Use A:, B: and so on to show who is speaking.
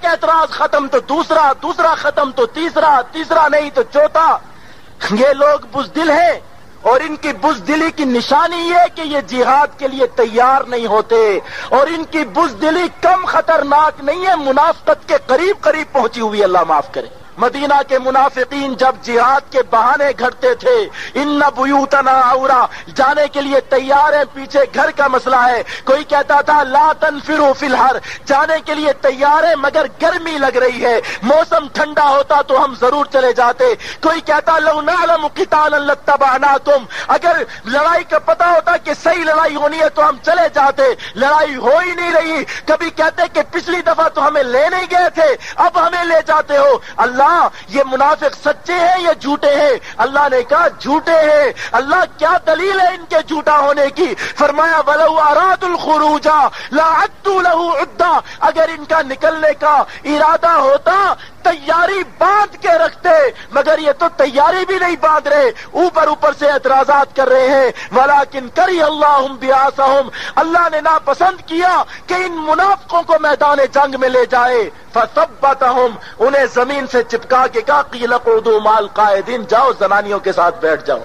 A: ایک اعتراض ختم تو دوسرا دوسرا ختم تو تیسرا تیسرا نہیں تو چوتھا۔ یہ لوگ بزدل ہیں اور ان کی بزدلی کی نشانی یہ کہ یہ جہاد کے لیے تیار نہیں ہوتے اور ان کی بزدلی کم خطرناک نہیں ہے، منافقت کے قریب قریب پہنچی ہوئی اللہ معاف کرے۔ مدینہ کے منافقین جب جہاد کے بہانے گھٹتے تھے، ان بیوتنا اورا جانے کے لیے تیار ہیں، پیچھے گھر کا مسئلہ ہے۔ کوئی کہتا تھا، لا تنفروا فی الحر، جانے کے لیے تیار ہے مگر گرمی لگ رہی ہے۔ موسم ٹھنڈا ہوتا تو ہم ضرور چلے جاتے۔ کوئی کہتا، لو نعلم قتالا لتبعناکم اگر لڑائی کا پتا ہوتا کہ صحیح لڑائی ہونی ہے تو ہم چلے جاتے۔ لڑائی ہو ہی نہیں رہی۔ کبھی کہتے کہ پچھلی دفعہ تو ہمیں لے نہیں گئے تھے، اب ہمیں لے جاتے ہو۔ اللہ ہاں، یہ منافق سچے ہیں یا جھوٹے ہیں؟ اللہ نے کہا جھوٹے ہیں۔ اللہ کیا دلیل ہے ان کے جھوٹا ہونے کی؟ فرمایا، ولو اراد الخروجا لا له عدا اگر ان کا نکلنے کا ارادہ ہوتا، تیاری باندھ کے رکھتے۔ مگر یہ تو تیاری بھی نہیں باندھ رہے۔ اوپر اوپر سے اعتراضات کر رہے ہیں۔ ولیکن کری اللہ بیاسہم اللہ نے ناپسند کیا کہ ان منافقوں کو میدان جنگ میں لے جائے۔ فثبتہم انہیں زمین سے چپکا کے کہا قیل قعدوا مال قائدین جاؤ زنانیوں کے ساتھ بیٹھ جاؤ۔